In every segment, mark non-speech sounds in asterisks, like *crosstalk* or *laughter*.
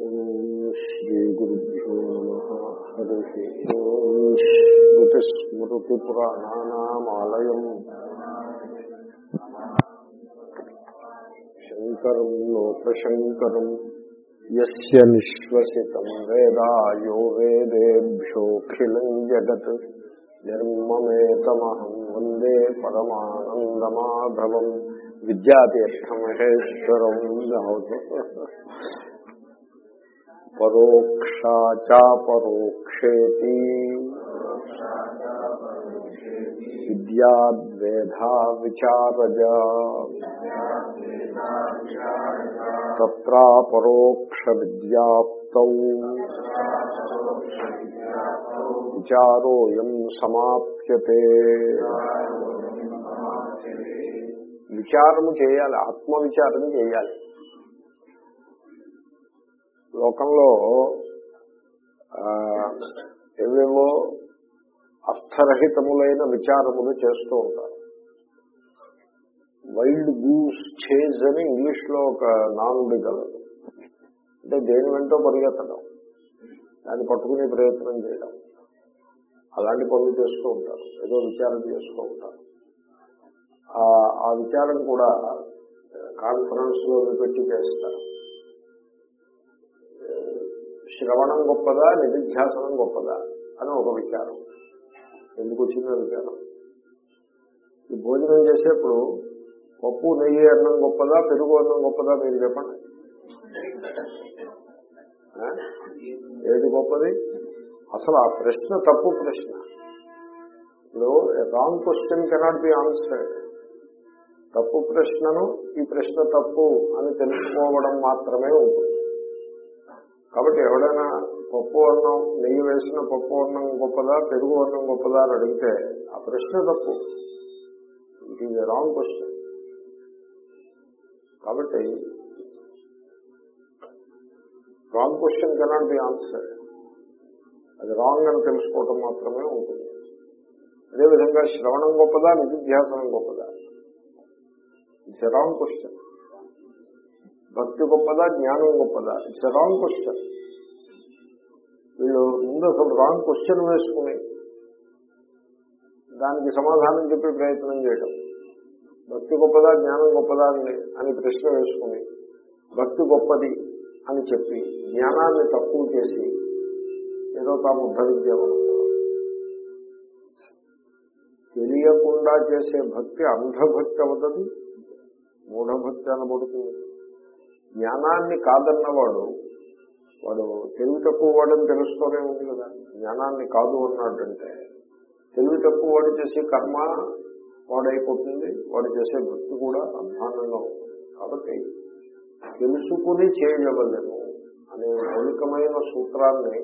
శ్రీగురుభ్యో నమ. హరి ఓం శంకరం లోకశంకరం యస్య నిశ్వసితం వేదా యో వేదేభ్యోఖిలం జగత్ నిర్మమేతమహం వందే పరమానందమాధవం. విద్యాతీర్థమహేశ్వరం పరోక్షాచాపరోక్షేతి విద్యాద్వేధా విచారజ తత్రాపరోక్ష విద్యాప్తౌ విచారోయం సమాప్యతే విచారము చేయాలి ఆత్మవిచారం చేయాలి. లోకంలో ఏవేవో అర్థరహితములైన విచారములు చేస్తూ ఉంటారు. వైల్డ్ గూస్ చేజ్ అని ఇంగ్లీష్లో ఒక నానుడి కలదు. అంటే దేని వెంటో పరిగెత్తడం. దాన్ని పట్టుకునే ప్రయత్నం చేయడం. అలాంటి పనులు చేస్తూ ఉంటారు. ఏదో విచారం చేస్తూ ఉంటారు. ఆ విచారం కూడా కాన్ఫరెన్స్లో పెట్టి చేస్తారు. శ్రవణం గొప్పదా నిధిధ్యాసనం గొప్పదా అని ఒక విచారం. ఎందుకు వచ్చిందో విచారం. ఈ భోజనం చేసేప్పుడు పప్పు నెయ్యి అన్నం గొప్పదా పెరుగు అన్నం గొప్పదా మీరు చెప్పండి. ఏది గొప్పది? అసలు ఆ ప్రశ్న తప్పు ప్రశ్న. ఇప్పుడు wrong question cannot be answered తప్పు ప్రశ్నను ఈ ప్రశ్న తప్పు అని తెలుసుకోవడం మాత్రమే ఉంటుంది. కాబట్టి ఎవడైనా పప్పు అన్నం నెయ్యి వేసిన పప్పు అన్నం గొప్పదా పెరుగు అన్నం గొప్పదా అని అడిగితే ఆ ప్రశ్న తప్పు. ఇట్ ఈజ్ రాంగ్ క్వశ్చన్ కాబట్టి రాంగ్ క్వశ్చన్ కెనాట్ బి అది రాంగ్ అని తెలుసుకోవటం మాత్రమే ఉంటుంది. అదేవిధంగా శ్రవణం గొప్పదా నిధిధ్యాసనం గొప్పదా? ఇట్స్ రాంగ్ క్వశ్చన్ భక్తి గొప్పదా జ్ఞానం గొప్పదా? ఇట్స్ రాంగ్ క్వశ్చన్ వీళ్ళు ముందు అసలు రాంగ్ క్వశ్చన్ వేసుకుని దానికి సమాధానం చెప్పే ప్రయత్నం చేయడం భక్తి గొప్పదా జ్ఞానం గొప్పదా అని ప్రశ్న వేసుకుని భక్తి గొప్పది అని చెప్పి జ్ఞానాన్ని తక్కువ చేసి ఏదో తాము ఉద్ధరించేవాడు తెలియకుండా చేసే భక్తి అంధభక్తి అవుతుంది మూఢభక్తి అనబడుతుంది. జ్ఞానాన్ని కాదన్నవాడు వాడు తెలివి తక్కువ వాడని తెలుస్తూనే ఉంది కదా. జ్ఞానాన్ని కాదు అన్నాడంటే తెలివి తక్కువ వాడు చేసే కర్మ వాడైపోతుంది వాడు చేసే భక్తి కూడా అధ్వానంగా ఉంటుంది. కాబట్టి తెలుసుకుని చేయగలను అనే మౌలికమైన సూత్రాన్ని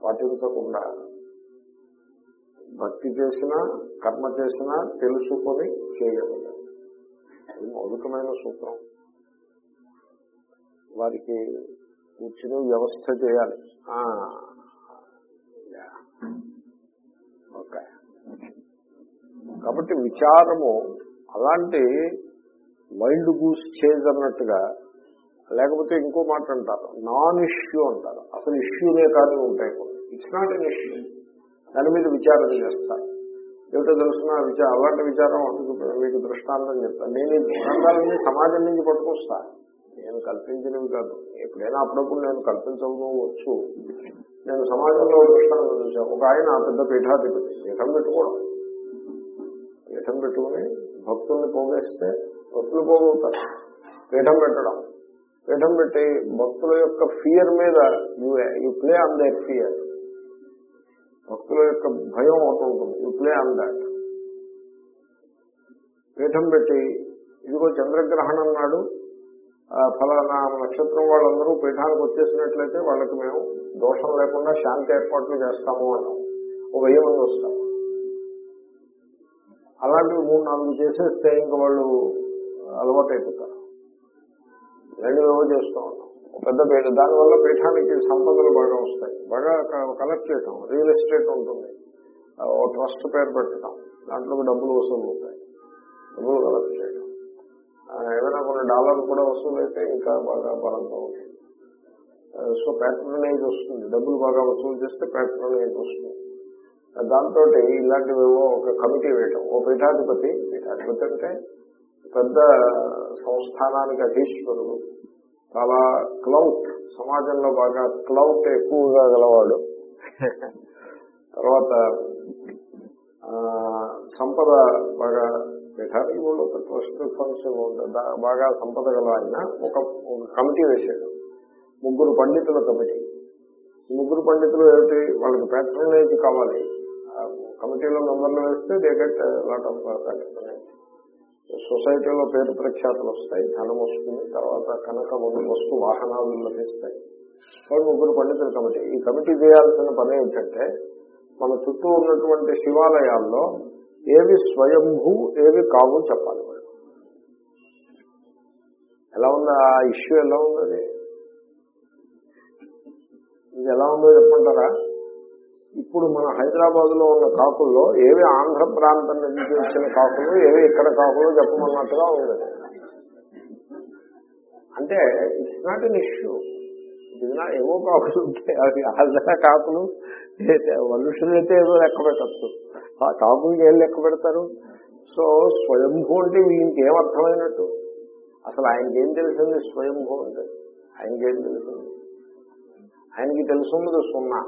పాటించకుండా భక్తి చేసినా కర్మ చేసినా తెలుసుకొని చేయగలరు అది మౌలికమైన సూత్రం. వారికి కూర్చుని వ్యవస్థ చేయాలి. ఓకే. కాబట్టి విచారము అలాంటి వైల్డ్ గూస్ చేజ్ అన్నట్టుగా లేకపోతే ఇంకో మాట అంటారు నాన్ ఇష్యూ అంటారు. అసలు ఇష్యూనే కానీ ఉంటాయి ఇట్స్ నాట్ ఎన్ ఇష్యూ దాని మీద విచారణ చేస్తారు. ఏమిటో తెలుసిన విచారం అలాంటి విచారం మీకు దృష్టాంతం చెప్తాను. నేను ఈ దృష్టాంతాలన్నీ సమాజం నుంచి పట్టుకొస్తాను నేను కల్పించినవి కాదు. ఎప్పుడైనా అప్పుడప్పుడు నేను కల్పించవచ్చు నేను సమాజంలో ఒక ఆయన పెద్ద పీఠాధిపతి. పీఠం పెట్టుకోవడం. పీఠం పెట్టుకుని భక్తుల్ని పోగేస్తే భక్తులు పోగొడతారు. పీఠం పెట్టడం. పీఠం పెట్టి భక్తుల యొక్క ఫియర్ మీద you you play on that fear భక్తుల యొక్క భయం ఒకటి ఉంటుంది. యూ ప్లే ఆన్ దాట్ పీఠం పెట్టి ఇదిగో చంద్రగ్రహణం నాడు ఫలానా నక్షత్రం వాళ్ళందరూ పీఠానికి వచ్చేసినట్లయితే వాళ్ళకి మేము దోషం లేకుండా శాంతి ఏర్పాట్లు చేస్తాము అన్నాం ఒక వెయ్యి మంది వస్తారు. అలాంటివి మూడు నాలుగు చేసేస్తే ఇంకా వాళ్ళు అలవాటు అయిపోతారు ఇలాంటివి చేస్తూ ఉన్నాం పెద్ద పీఠ. దానివల్ల పీఠానికి సంపదలు బాగా వస్తాయి. బాగా కలెక్ట్ చేయటం రియల్ ఎస్టేట్ ఉంటుంది. ఓ ట్రస్ట్ పేరు పెట్టడం దాంట్లో డబ్బులు వసూలు అవుతాయి. డబ్బులు కలెక్ట్ ఏదైనా కొన్ని డాలర్లు కూడా వసూలైతే ఇంకా బాగా బలంగా ఉంటుంది. సో ప్యాట్రనైజ్ వస్తుంది. డబ్బులు బాగా వసూలు చేస్తే ప్యాట్రనైజ్ వస్తుంది. దాంతో ఇలాంటివేవో ఒక కమిటీ వేయటం. ఓ పీఠాధిపతి పీఠాధిపతి అంటే పెద్ద సంస్థానానికి అధీశ్వరుడు. చాలా క్లౌట్. సమాజంలో బాగా క్లౌట్ ఎక్కువగా గలవాడు. *laughs* పీఠానికి ఇవాళ ఒక ట్రస్ట్ ఫండ్స్ బాగా సంపద గల ఆయన ఒక కమిటీ వేశాడు. ముగ్గురు పండితుల కమిటీ. ముగ్గురు పండితులు ఏమిటి? వాళ్ళకి ప్యాట్రనైజ్ కావాలి. కమిటీలో మెంబర్లు వేస్తే దే గెట్ లాట్ ఆఫ్ సొసైటీలో పేరు ప్రఖ్యాతులు వస్తాయి ధనం వస్తుంది తర్వాత కనుక వస్తు వాహనాలు లభిస్తాయి. వాళ్ళు ముగ్గురు పండితుల కమిటీ. ఈ కమిటీ చేయాల్సిన పని ఏంటంటే మన చుట్టూ ఉన్నటువంటి శివాలయాల్లో ఏవి స్వయంభూ ఏవి కావు చెప్పాలి వాళ్ళు ఎలా ఉంది ఆ ఇష్యూ ఎలా ఉంది ఇది ఎలా ఉందో చెప్పంటారా ఇప్పుడు మన హైదరాబాద్లో ఉన్న కాకుల్లో ఏవి ఆంధ్ర ప్రాంతం నుంచి వచ్చిన కాకులు ఏవి ఇక్కడ కాకులు చెప్పమన్నట్టుగా ఉంది. అంటే ఇట్స్ నాట్ అన్ ఇష్యూ ఇది నా ఏవో కాకులు ఉంటాయి అవి ఆంధ్ర కాకులు మనుషులైతే ఏదో లెక్క పెట్టచ్చు. ఆ కాకులకి ఏం లెక్క పెడతారు? సో స్వయంభూ అంటే వీళ్ళకి అర్థమైనట్టు? అసలు ఆయనకి ఏం తెలిసింది స్వయంభూ అంటే? ఆయనకి ఏం తెలిసింది? ఆయనకి తెలుసున్నది సున్నా.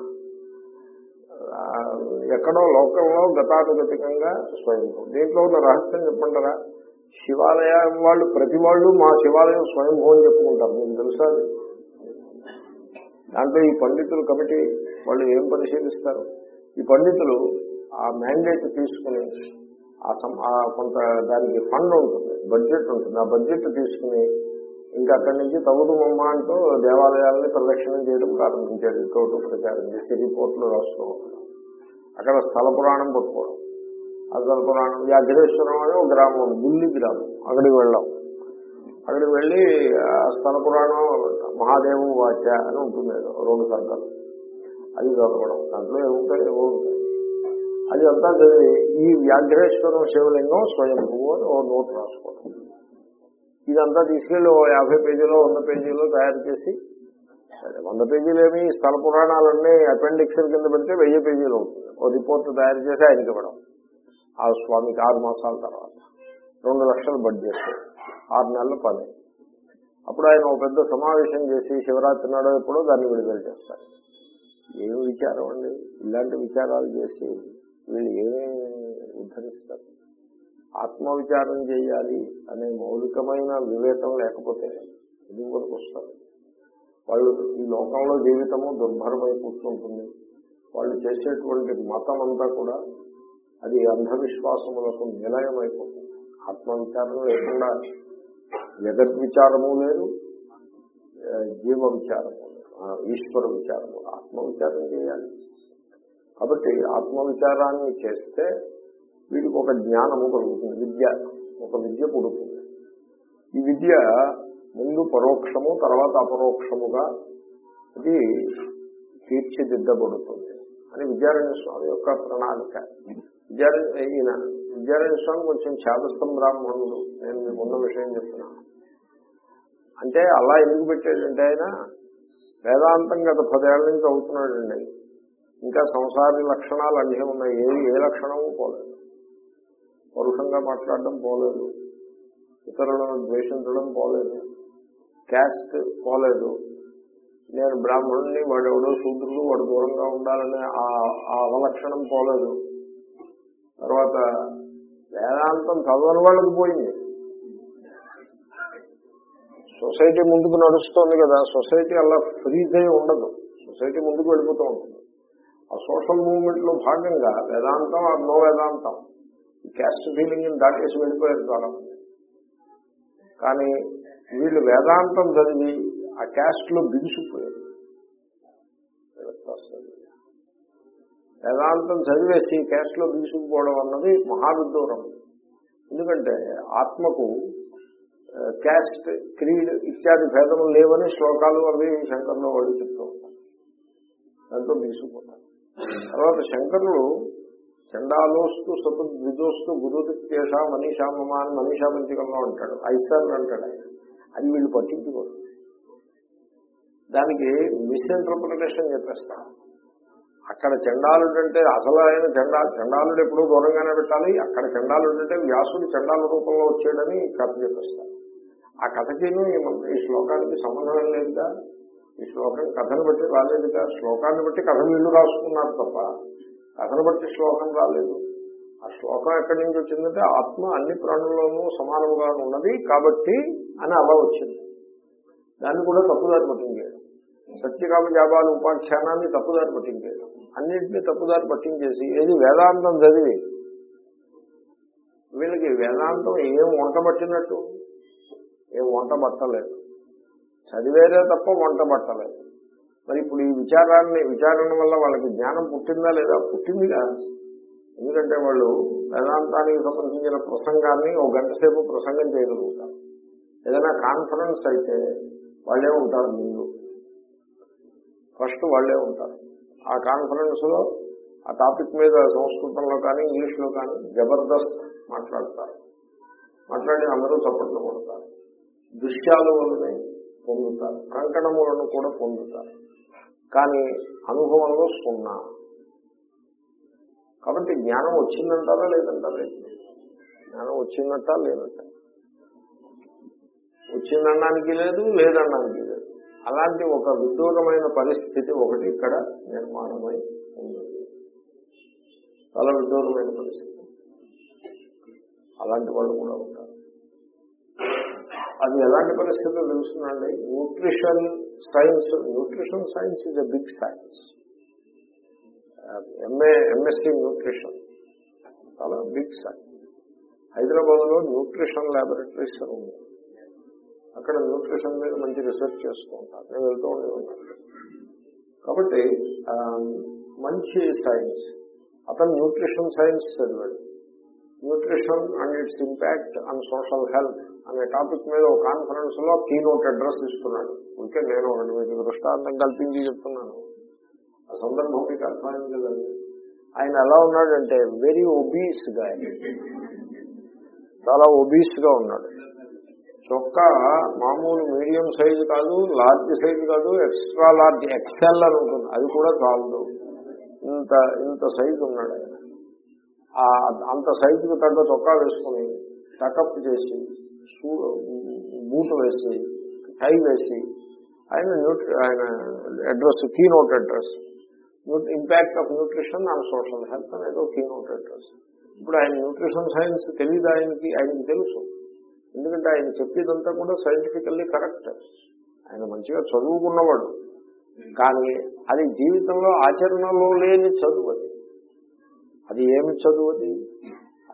ఎక్కడో లోకంలో గతానుగతికంగా స్వయంభూ. దీంట్లో ఉన్న రహస్యం చెప్పంటారా? శివాలయం వాళ్ళు ప్రతి వాళ్ళు మా శివాలయం స్వయంభూ అని చెప్పుకుంటారు. మీకు తెలుసా దాంట్లో ఈ పండితుల కమిటీ వాళ్ళు ఏం పరిశీలిస్తారు? ఈ పండితులు ఆ మ్యాండేట్ తీసుకుని ఆ సం- ఆ కొంత దానికి ఫండ్ ఉంటుంది బడ్జెట్ ఉంటుంది. ఆ బడ్జెట్ తీసుకుని ఇంకా అక్కడి నుంచి తగుదుమమ్మ అంటూ దేవాలయాలని ప్రదక్షిణం చేయడం ప్రారంభించాడు. తోటు ప్రచారం చేసి రిపోర్ట్లు రాస్తూ అక్కడ స్థల పురాణం పట్టుకోవడం. ఆ స్థల పురాణం వ్యాఘ్రేశ్వరం అని ఒక గ్రామం బుల్లి గ్రామం. అక్కడికి వెళ్ళాం. అక్కడికి వెళ్ళి ఆ స్థల పురాణం మహాదేవు వాక్య అని ఉంటుంది. రెండు సంకలు అది చదవడం దాంట్లో ఏముంటాయి ఏవో ఉంటాయి. అది అంతా చదివి ఈ వ్యాఘ్రేశ్వరం శివలింగం స్వయంభువు అని ఓ నోట్ రాసుకోవడం. ఇదంతా తీసుకెళ్ళి ఓ యాభై పేజీలో వంద పేజీలో తయారు చేసి వంద పేజీలు ఏమి స్థల పురాణాలన్నీ అపెండిక్స్ కింద పెడితే వెయ్యి పేజీలు ఉంటుంది ఓ రిపోర్ట్ తయారు చేసి ఆయనకి ఇవ్వడం. ఆ స్వామికి ఆరు మాసాల తర్వాత. రెండు లక్షలు బడ్జెట్. ఆరు నెలల పని. అప్పుడు ఆయన ఒక పెద్ద సమావేశం చేసి శివరాత్రి నాడో ఎప్పుడో దాన్ని విడుదల చేస్తారు. ఏమి విచారం అండి? ఇలాంటి విచారాలు చేసి వీళ్ళు ఏమేమి ఉద్ధరిస్తారు? ఆత్మవిచారం చేయాలి అనే మౌలికమైన వివేకం లేకపోతే ఎందుకు వరకు వస్తారు వాళ్ళు ఈ లోకంలో జీవితము దుర్భరమై కూర్చుంటుంది. వాళ్ళు చేసేటువంటి మతం అంతా కూడా అది అంధవిశ్వాసములకు నిలయమైపోతుంది. ఆత్మవిచారం లేకుండా జగద్విచారము లేదు జీవ విచారము ఈశ్వర విచారము ఆత్మ విచారం చేయాలి. కాబట్టి ఆత్మ విచారాన్ని చేస్తే వీడికి ఒక జ్ఞానము కలుగుతుంది విద్య ఒక విద్య పుడుతుంది. ఈ విద్య ముందు పరోక్షము తర్వాత అపరోక్షముగా ఇది తీర్చిదిద్దబడుతుంది అని విద్యారణ్య స్వామి యొక్క ప్రణాళిక. విద్యారణ్య ఈయన విద్యారణ్య స్వామి కొంచెం ఛాదస్థం బ్రాహ్మణుడు నేను మీకున్న విషయం చెప్తున్నాను. అంటే అలా ఎందుకు పెట్టాడంటే ఆయన వేదాంతం గత పదేళ్ళ నుంచి అవుతున్నాడండి. ఇంకా సంసారి లక్షణాలు అన్నీ ఉన్నాయి. ఏ ఏ లక్షణము పోలేదు. పరుషంగా మాట్లాడడం పోలేదు. ఇతరులను ద్వేషించడం పోలేదు. క్యాస్ట్ పోలేదు. నేను బ్రాహ్మణుని వాడు ఎవడో శూద్రుడు వాడు దూరంగా ఉండాలనే ఆ ఆ అవలక్షణం పోలేదు. తర్వాత వేదాంతం చదవని వాళ్ళకి పోయింది. సొసైటీ ముందుకు నడుస్తోంది కదా సొసైటీ అలా ఫ్రీజ్ అయి ఉండదు. సొసైటీ ముందుకు వెళ్ళిపోతూ ఉంటుంది. ఆ సోషల్ మూవ్మెంట్లో భాగంగా వేదాంతం ఆ నో వేదాంతం. ఈ క్యాస్ట్ ఫీలింగ్ దాటేసి వెళ్ళిపోయారు చాలా కానీ వీళ్ళు వేదాంతం చదివి ఆ క్యాస్ట్లో బిగుసిపోయారు వేదాంతం చదివేసి క్యాస్ట్లో బిగుసుకుపోవడం అన్నది మహావిదూరం ఎందుకంటే ఆత్మకు క్యాస్ట్ క్రీడ్ ఇత్యాది భేదములు లేవని శ్లోకాలు అవి శంకర్లో వాళ్ళు చెప్తూ ఉంటారు. దాంట్లో బిగుసుకుపోతారు తర్వాత శంకరులు చండాలోస్తు సతద్విదోస్తు గురుదిత్యేష మనీషా మమ అని మనీషా పంచకంలో అంటాడు ఐసార్లు అంటాడు ఆయన. అది వీళ్ళు పట్టించుకోరు. దానికి మిస్ఇంటర్ప్రిటేషన్ చెప్పేస్తారు అక్కడ చండాలుడు అంటే అసలు ఆయన చండా చండాలుడు ఎప్పుడూ దూరంగానే పెట్టాలి. అక్కడ చండాలుడు అంటే వ్యాసుడు చండాల రూపంలో వచ్చాడని కథ చెప్పేస్తారు ఆ కథకిను ఈ ఈ శ్లోకానికి సంబంధం లేదుగా? ఈ శ్లోకం కథను బట్టి రాలేదుగా? శ్లోకాన్ని బట్టి కథ వీళ్ళు రాసుకున్నారు తప్ప కథను బట్టి శ్లోకం రాలేదు. ఆ శ్లోకం ఎక్కడి నుంచి వచ్చిందంటే ఆత్మ అన్ని ప్రాణుల్లోనూ సమానముగా ఉన్నది కాబట్టి అని అలా వచ్చింది. దాన్ని కూడా తప్పుదారి పట్టించాడు సత్యకామ జాబాలు ఉపాఖ్యానాన్ని తప్పుదారి పట్టించాడు అన్నింటినీ తప్పుదారి పట్టించేసి ఏది వేదాంతం చదివి వీళ్ళకి వేదాంతం ఏం వంట పట్టినట్టు? ఏం వంట పట్టలేదు. చదివేదే తప్ప వంట పట్టలేదు. మరి ఇప్పుడు ఈ విచారాన్ని విచారణ వల్ల వాళ్ళకి జ్ఞానం పుట్టిందా లేదా? పుట్టిందిగా. ఎందుకంటే వాళ్ళు వేదాంతానికి సంబంధించిన ప్రసంగాన్ని ఒక గంట సేపు ప్రసంగం చేయగలుగుతారు. ఏదైనా కాన్ఫరెన్స్ అయితే వాళ్ళే ఉంటారు ముందు. ఫస్ట్ వాళ్ళే ఉంటారు. ఆ కాన్ఫరెన్స్లో ఆ టాపిక్ మీద సంస్కృతంలో కానీ ఇంగ్లీష్లో కానీ జబర్దస్త్ మాట్లాడతారు. మాట్లాడి అందరూ చప్పట్లు కొడతారు. దృశ్యాలను పొందుతారు. కంకణములను కూడా పొందుతారు. కానీ అనుభవంలో సున్నా. కాబట్టి జ్ఞానం వచ్చిందంటారా లేదంటారా? జ్ఞానం వచ్చిందట లేదంట. వచ్చిందనడానికి లేదు లేదనడానికి లేదు. అలాంటి ఒక విదూరమైన పరిస్థితి ఒకటి ఇక్కడ నిర్మాణమై ఉన్నది. చాలా విదూరమైన పరిస్థితి. అలాంటి వాళ్ళు కూడా ఉంటారు. అది ఎలాంటి పరిస్థితుల్లో తెలుస్తుందండి nutrition science nutrition science is a big science MA MSc nutrition చాలా బిగ్ సైన్స్ హైదరాబాద్లో న్యూట్రిషన్ ల్యాబొరేటరీస్ ఉంది అక్కడ న్యూట్రిషన్ మీద మంచి రీసెర్చ్ చేస్తూ ఉంటారు. నేను వెళ్తూ ఉండేవాడిని కాబట్టి um, మంచి సైన్స్ అతను న్యూట్రిషన్ సైన్స్ చదివాడు. Nutrition and its impact and social health అనే టాపిక్ మీద ఒక కాన్ఫరెన్స్లో కీనోట్ అడ్రస్ ఇస్తున్నాడు. ఇంకే నేను రెండు మీకు దృష్టాంతం కల్పించి చెప్తున్నాను. ఆ సందర్భం మీకు అర్థమైంది కదండి. ఆయన ఎలా ఉన్నాడంటే వెరీ ఒబీస్గా చాలా ఒబీస్గా ఉన్నాడు. చొక్కా మామూలు మీడియం సైజు కాదు లార్జ్ సైజు కాదు ఎక్స్ట్రా లార్జ్ ఎక్సెల్ అని ఉంటుంది. అది కూడా చాలదు ఇంత ఇంత సైజు ఉన్నాడు ఆయన. అంత సైజుకు తగ్గ చొక్కా వేసుకుని టకప్ చేసి బూటు వేసి టై వేసి ఆయన ఆయన address keynote address impact of nutrition on social health అనేది కీనోట్ అడ్రస్ ఇప్పుడు ఆయన న్యూట్రిషన్ సైన్స్ తెలియదు ఆయనకి ఆయనకి తెలుసు. ఎందుకంటే ఆయన చెప్పేదంతా కూడా సైంటిఫికల్లీ కరెక్ట్ ఆయన మంచిగా చదువుకున్నవాడు. కానీ అది జీవితంలో ఆచరణలో లేని చదువు అది. అది ఏమి చదువు అది?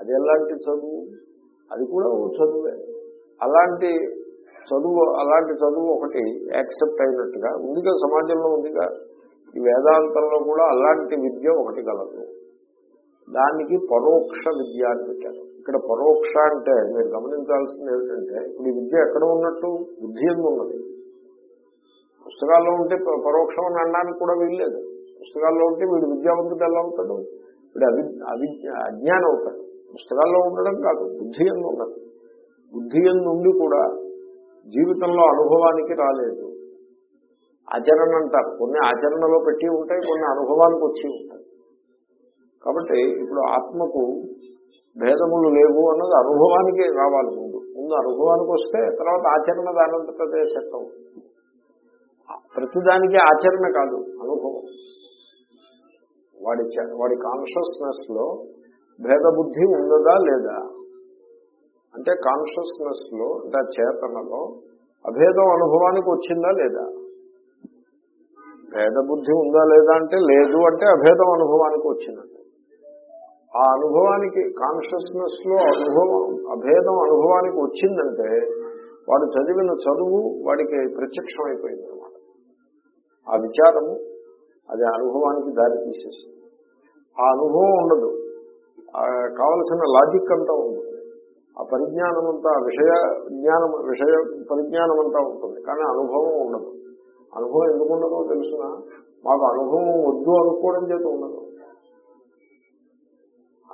అది ఎలాంటి చదువు? అది కూడా చదువే. అలాంటి చదువు అలాంటి చదువు ఒకటి యాక్సెప్ట్ అయినట్టుగా ఉందిగా సమాజంలో ఉందిగా ఈ వేదాంతంలో కూడా అలాంటి విద్య ఒకటి కలదు. దానికి పరోక్ష విద్య అని పెట్టారు. ఇక్కడ పరోక్ష అంటే మీరు గమనించాల్సింది ఏమిటంటే ఇప్పుడు ఈ విద్య ఎక్కడ ఉన్నట్టు? బుద్ధి ఎందు ఉన్నది. పుస్తకాల్లో ఉంటే పరోక్షం అని అనడానికి కూడా వీల్లేదు. పుస్తకాల్లో ఉంటే వీడు విద్యావంతుడు ఎలా అవుతాడు? వీడు అవి అవిద్య అజ్ఞానం అవుతాడు పుస్తకాల్లో ఉండడం కాదు బుద్ధి ఎందు ఉన్నది బుద్ధి ఎందు కూడా జీవితంలో అనుభవానికి రాలేదు. ఆచరణ అంటారు కొన్ని ఆచరణలో పెట్టి ఉంటాయి కొన్ని అనుభవానికి వచ్చి ఉంటాయి. కాబట్టి ఇప్పుడు ఆత్మకు భేదములు లేవు అన్నది అనుభవానికి రావాలి ముందు. ముందు అనుభవానికి వస్తే తర్వాత ఆచరణ దానంతటదే సెట్ అవుతుంది. ప్రతిదానికి ఆచరణ కాదు అనుభవం. వాడి వాడి కాన్షియస్నెస్లో భేద బుద్ధి ఉన్నదా లేదా? అంటే కాన్షియస్నెస్లో అంటే చేతనలో అభేదం అనుభవానికి వచ్చిందా లేదా? భేద బుద్ధి ఉందా లేదా అంటే లేదు అంటే అభేదం అనుభవానికి వచ్చిందంటే. ఆ అనుభవానికి కాన్షియస్నెస్లో అనుభవం అభేదం అనుభవానికి వచ్చిందంటే వాడు చదివిన చదువు వాడికి ప్రత్యక్షం అయిపోయింది అనమాట ఆ విచారము అది అనుభవానికి దారి తీసేస్తుంది. ఆ అనుభవం ఉండదు. కావలసిన లాజిక్ అంతా ఉంటుంది. ఆ పరిజ్ఞానం అంతా విషయ జ్ఞానం విషయ పరిజ్ఞానం అంతా ఉంటుంది. కానీ అనుభవం ఉండదు. అనుభవం ఎందుకు ఉండదో తెలుసిన? మాకు అనుభవం వద్దు అనుకోవడం చేత ఉండదు.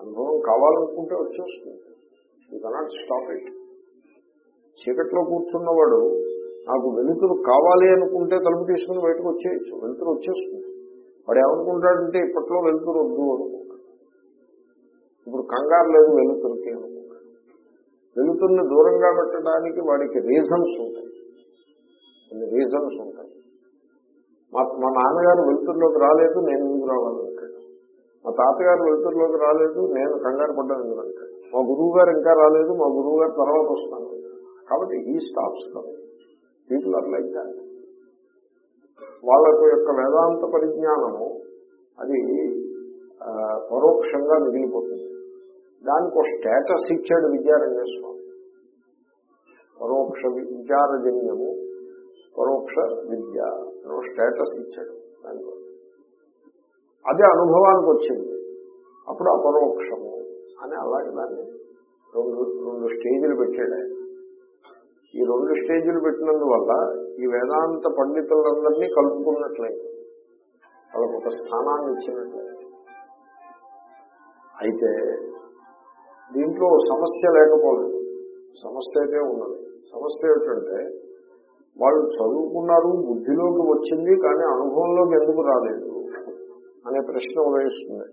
అనుభవం కావాలనుకుంటే వచ్చేస్తుంది. యూ కెనాట్ స్టాప్ ఇట్ చీకట్లో కూర్చున్నవాడు నాకు వెలుతురు కావాలి అనుకుంటే తలుపు తీసుకుని బయటకు వచ్చేయచ్చు. వెలుతురు వచ్చేస్తుంది. వాడు ఏమనుకుంటాడంటే ఇప్పట్లో వెలుతురు వద్దు అనుకుంటాడు. ఇప్పుడు కంగారు లేదు వెలుతురుకి అనుకుంటాడు. వెలుతురుని దూరంగా పెట్టడానికి వాడికి రీజన్స్ ఉంటాయి. కొన్ని రీజన్స్ ఉంటాయి. మా మా నాన్నగారు వెలుతురులోకి రాలేదు నేను ఎందుకు రావాలంటాడు మా తాతగారు వెలుతురులోకి రాలేదు నేను కంగారు పడ్డాను ఎందుకంటాడు మా గురువు గారు ఇంకా రాలేదు మా గురువు గారు తర్వాత వస్తాను కాబట్టి ఈ stops people are like that వాళ్ళకు యొక్క వేదాంత పరిజ్ఞానము అది పరోక్షంగా మిగిలిపోతుంది. దానికి ఒక స్టేటస్ ఇచ్చాడు విద్యారణ్య స్వామి పరోక్ష విచారజన్యము పరోక్ష విద్య స్టేటస్ ఇచ్చాడు దానిలో అదే అనుభవానికి వచ్చింది. అప్పుడు అపరోక్షము అని అలాగే దాన్ని రెండు రెండు స్టేజీలు పెట్టాడు ఆయన. ఈ రెండు స్టేజీలు పెట్టినందువల్ల ఈ వేదాంత పండితులందరినీ కలుపుకున్నట్లయింది వాళ్ళకు ఒక స్థానాన్ని ఇచ్చినట్లయింది అయితే దీంట్లో సమస్య లేకపోలేదు. సమస్య అయితే ఉన్నది. సమస్య ఏమిటంటే వాళ్ళు చదువుకున్నారు బుద్ధిలోకి వచ్చింది కానీ అనుభవంలోకి ఎందుకు రాలేదు అనే ప్రశ్న ఉదయిస్తుంది.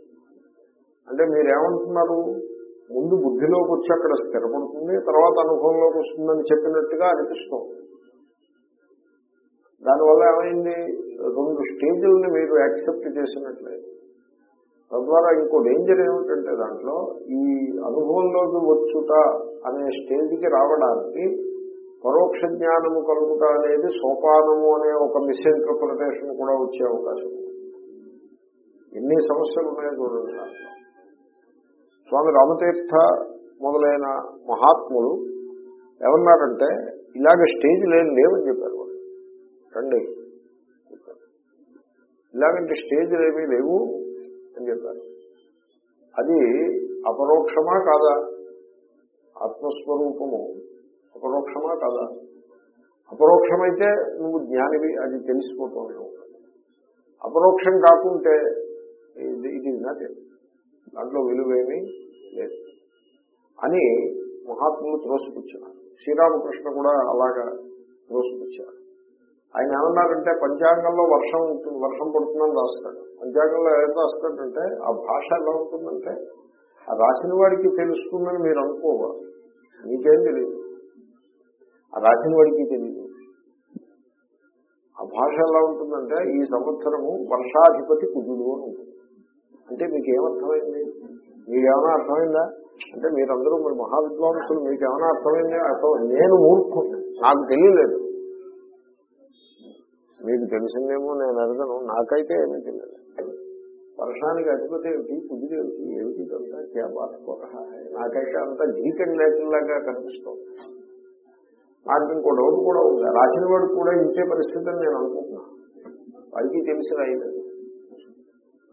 అంటే మీరేమంటున్నారు? ముందు బుద్ధిలోకి వచ్చి అక్కడ స్థిరపడుతుంది తర్వాత అనుభవంలోకి వస్తుందని చెప్పినట్టుగా అనిపిస్తుంది. దానివల్ల ఏమైంది? రెండు స్టేజుల్ని మీరు యాక్సెప్ట్ చేసినట్లే తద్వారా ఇంకో డేంజర్ ఏమిటంటే దాంట్లో ఈ అనుభవంలోకి వచ్చుట అనే స్టేజ్కి రావడానికి పరోక్ష జ్ఞానము కలుగుట అనేది సోపానము అనే ఒక మిస్ఇంటర్ప్రిటేషన్ కూడా వచ్చే అవకాశం ఎన్ని సమస్యలు ఉన్నాయో చూడండి దాంట్లో. స్వామి రామతీర్థ మొదలైన మహాత్ములు ఏమన్నారంటే ఇలాగ స్టేజ్ లేని లేవని చెప్పారు వాళ్ళు. రండి. చెప్పారు. ఇలాగంటే స్టేజ్లు ఏమీ లేవు అని చెప్పారు. అది అపరోక్షమా కాదా? ఆత్మస్వరూపము అపరోక్షమా కాదా? అపరోక్షమైతే నువ్వు జ్ఞానివి అది తెలిసిపోతుంది అపరోక్షం కాకుంటే ఇది ఇది నాట్ దాంట్లో విలువేమీ అని మహాత్ములు త్రోసిపుచ్చారు శ్రీరామకృష్ణ కూడా అలాగా త్రోసిపుచ్చారు ఆయన ఏమన్నారంటే పంచాంగంలో వర్షం ఉంటుంది వర్షం పడుతుందని రాస్తాడు. పంచాంగంలో ఏం రాస్తాడంటే ఆ భాష ఎలా ఉంటుందంటే ఆ రాసిన వాడికి తెలుస్తుందని మీరు అనుకోవాలి మీకేం తెలియదు. ఆ రాసిన వాడికి తెలియదు. ఆ భాష ఎలా ఉంటుందంటే ఈ సంవత్సరము వర్షాధిపతి కుజుడు అని ఉంటుంది. అంటే మీకేమర్థమైంది? మీకేమైనా అర్థమైందా? అంటే మీరందరూ మరి మహావిద్వాంసులు ఏమైనా అర్థమైందో? అర్థం నేను మూర్ఖుడు నాకు తెలియలేదు. మీకు తెలిసిందేమో నేను అడగను. నాకైతే ఏమీ తెలియదు వర్షానికి అధిపతి ఏమిటి? కుదిరి ఏమిటి? ఏమిటి అంతా క్యాబాత్ నాకైతే అంతా గ్రీక్ అండ్ లాటిన్ లాగా కనిపిస్తుంది. నాకు ఇంకో డౌట్ కూడా ఉంది. రాసిన వాడు కూడా ఇంతే పరిస్థితి అని నేను అనుకుంటున్నాను. వాడికి తెలిసి రాయలేదు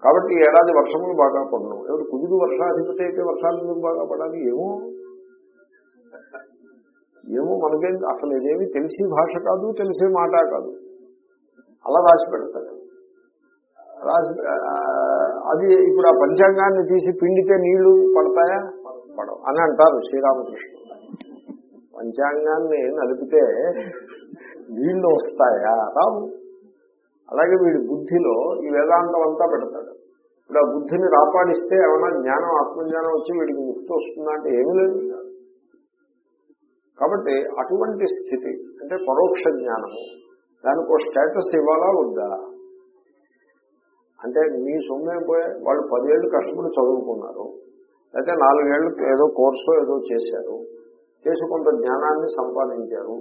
కాబట్టి ఏడాది వర్షములు బాగా పడను ఎవరు కుదురు వర్షాధిపతి అయితే వర్షాలు ఎందుకు బాగా పడాలి ఏమో? ఏమో మనకేం అసలు ఇదేమి తెలిసి భాష కాదు తెలిసే మాట కాదు. అలా రాసి పెడతాడు రాసి అది ఇప్పుడు ఆ పంచాంగాన్ని తీసి పిండితే నీళ్ళు పడతాయా? పడవు. అని అంటారు శ్రీరామకృష్ణ పంచాంగాన్ని నలిపితే నీళ్ళు వస్తాయా? రావు. అలాగే వీడి బుద్ధిలో ఈ వేదాంతం అంతా పెడతాడు. ఇప్పుడు ఆ బుద్ధిని రాపాడిస్తే ఏమైనా జ్ఞానం ఆత్మజ్ఞానం వచ్చి వీడికి ముక్తి వస్తుందా అంటే ఏమీ లేదు. కాబట్టి అటువంటి స్థితి అంటే పరోక్ష జ్ఞానము దానికి ఒక స్టేటస్ ఇవ్వాలా వద్దా? అంటే మీ సొమ్మేం పోయే వాళ్ళు పదేళ్ళు కష్టపడి చదువుకున్నారు అయితే నాలుగేళ్ళు ఏదో కోర్సు ఏదో చేశారు చేసి కొంత జ్ఞానాన్ని సంపాదించారు.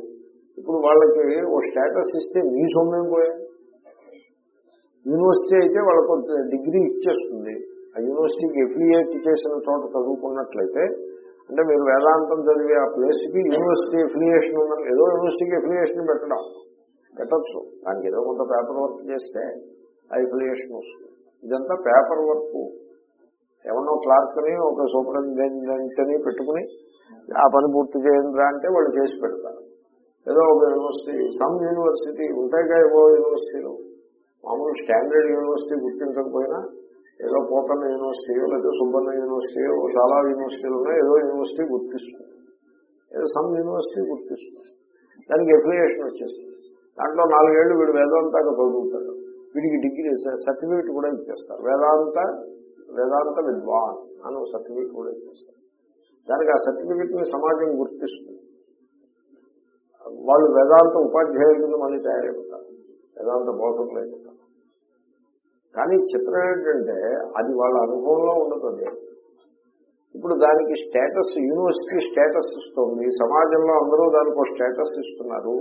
ఇప్పుడు వాళ్ళకి ఓ స్టేటస్ ఇస్తే మీ సొమ్మేం పోయే. యూనివర్సిటీ అయితే వాళ్ళకు డిగ్రీ ఇచ్చేస్తుంది. ఆ యూనివర్సిటీకి ఎఫిలియేట్ చేసిన చోట చదువుకున్నట్లయితే అంటే మీరు వేదాంతం చదివే ఆ ప్లేస్కి యూనివర్సిటీ ఎఫిలియేషన్ ఉందని ఏదో యూనివర్సిటీకి ఎఫిలియేషన్ పెట్టడం. పెట్టచ్చు. దానికి ఏదో కొంత పేపర్ వర్క్ చేస్తే ఆ ఎఫిలియేషన్ వస్తుంది. ఇదంతా పేపర్ వర్క్ ఎవరినో క్లార్క్ని ఒక సూపరింటెండెంట్ని పెట్టుకుని ఆ పని పూర్తి చేయండిరా అంటే వాళ్ళు చేసి పెడతారు. ఏదో ఒక యూనివర్సిటీ సమ్ యూనివర్సిటీ ఉంటాయిగా ఏవో యూనివర్సిటీలు మామూలు స్టాండర్డ్ యూనివర్సిటీ గుర్తించకపోయినా ఏదో పోతన్న యూనివర్సిటీయో లేదా సుబ్బన్న యూనివర్సిటీయో చాలా యూనివర్సిటీలు ఉన్నాయి ఏదో యూనివర్సిటీ గుర్తిస్తుంది. ఏదో సమ్ యూనివర్సిటీ గుర్తిస్తుంది. దానికి ఎఫిలియేషన్ వచ్చేస్తుంది. దాంట్లో నాలుగేళ్ళు వీడు వేదాంతాగా చదువుతాడు. వీడికి డిగ్రీ సర్టిఫికేట్ కూడా ఇచ్చేస్తారు. వేదాంత వేదాంత విద్వాన్ అని సర్టిఫికేట్ కూడా ఇచ్చేస్తారు. దానికి ఆ సర్టిఫికేట్ని సమాజం గుర్తిస్తుంది. వాళ్ళు వేదాంత ఉపాధ్యాయుల కింద మళ్ళీ తయారైపోతారు వేదాంత బోధకులు అయిపోతారు కానీ చిత్రం ఏంటంటే అది వాళ్ళ అనుభవంలో ఉండదు అదే. ఇప్పుడు దానికి స్టేటస్ యూనివర్సిటీ స్టేటస్ ఇస్తుంది సమాజంలో అందరూ దానికి స్టేటస్ ఇస్తున్నారు.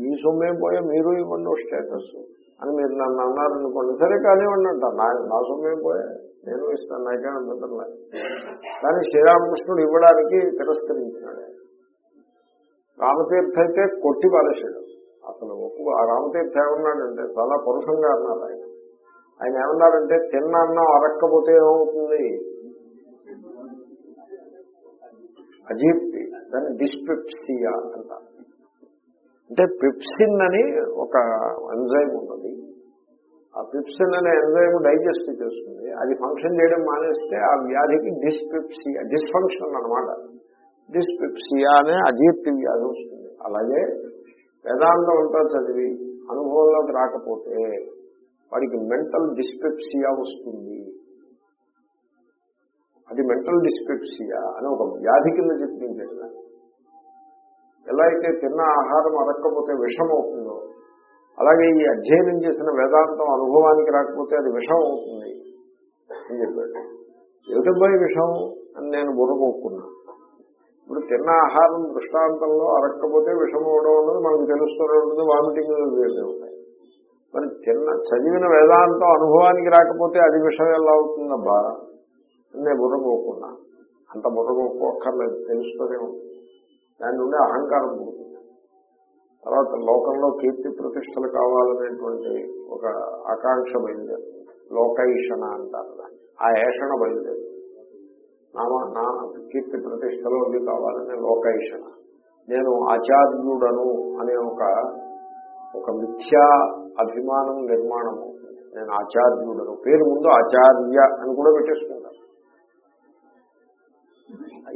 మీ సొమ్మేం పోయా మీరు ఇవ్వండి ఒక స్టేటస్ అని మీరు నన్ను అన్నారనుకోండి సరే కానివ్వండి అంట నా నా సొమ్మేం పోయా నేను ఇస్తాను నాకే అందుతున్నా కానీ శ్రీరామకృష్ణుడు ఇవ్వడానికి తిరస్కరించినాడు రామతీర్థ అయితే కొట్టి పారేశాడు. అసలు ఒప్పు ఆ రామతీర్థ ఏమన్నాడంటే చాలా పరుషంగా అన్నారు ఆయన. ఆయన ఏమన్నారంటే తిన్న అన్నం అరక్కపోతే ఏమవుతుంది? అజీర్తి దాన్ని డిస్పెప్సియా అంట. అంటే పిప్సిన్ అని ఒక ఎంజైమ్ ఉన్నది. ఆ పిప్సిన్ అనే ఎంజైమ్ డైజెస్ట్ చేస్తుంది. అది ఫంక్షన్ చేయడం మానేస్తే ఆ వ్యాధికి డిస్పెప్సియా డిస్ఫంక్షన్ అన్నమాట. డిస్పెప్సియా అనే అజీర్తి వ్యాధి వస్తుంది. అలాగే వేదాంతం అంతా చదివి అనుభవంలోకి రాకపోతే వాడికి మెంటల్ డిస్పెప్సియా వస్తుంది. అది మెంటల్ డిస్పెప్సియా అని ఒక వ్యాధి కింద చెప్పించాడు ఎలా అయితే తిన్న ఆహారం అరక్కపోతే విషం అవుతుందో అలాగే ఈ అధ్యయనం చేసిన వేదాంతం అనుభవానికి రాకపోతే అది విషం అవుతుంది అని చెప్పాడు. ఏమిటబ్బాయి విషం అని నేను బుర్రకొక్కున్నా ఇప్పుడు తిన్న ఆహారం దృష్టాంతంలో అరక్కపోతే విషం అవడం అన్నది మనకు తెలుస్తూనే ఉంటుంది వామిటింగ్ వేరే ఉంటాయి. మరి తిన్న చదివిన వేదాంతం అనుభవానికి రాకపోతే అది విషం ఎలా అవుతుందబ్బా? నేను బుర్రపోకున్నా అంత బుర్రపోక్కర్లేదు తెలుస్తూనే ఉంటుంది. దాని నుండి అహంకారం పుడుతుంది తర్వాత లోకంలో కీర్తి ప్రతిష్టలు కావాలనేటువంటి ఒక ఆకాంక్ష బయలుదేరుతుంది. లోకైషణ అంటారు ఆ ఏషణ బయలుదేరుతుంది. నామ నా కీర్తి ప్రతిష్టలో అవి కావాలనే లోకేషన్ నేను ఆచార్యుడను అనే ఒక ఒక మిథ్యా అభిమానం నిర్మాణం అవుతుంది. నేను ఆచార్యుడను. పేరు ముందు ఆచార్య అని కూడా పెట్టేసుకుంటాను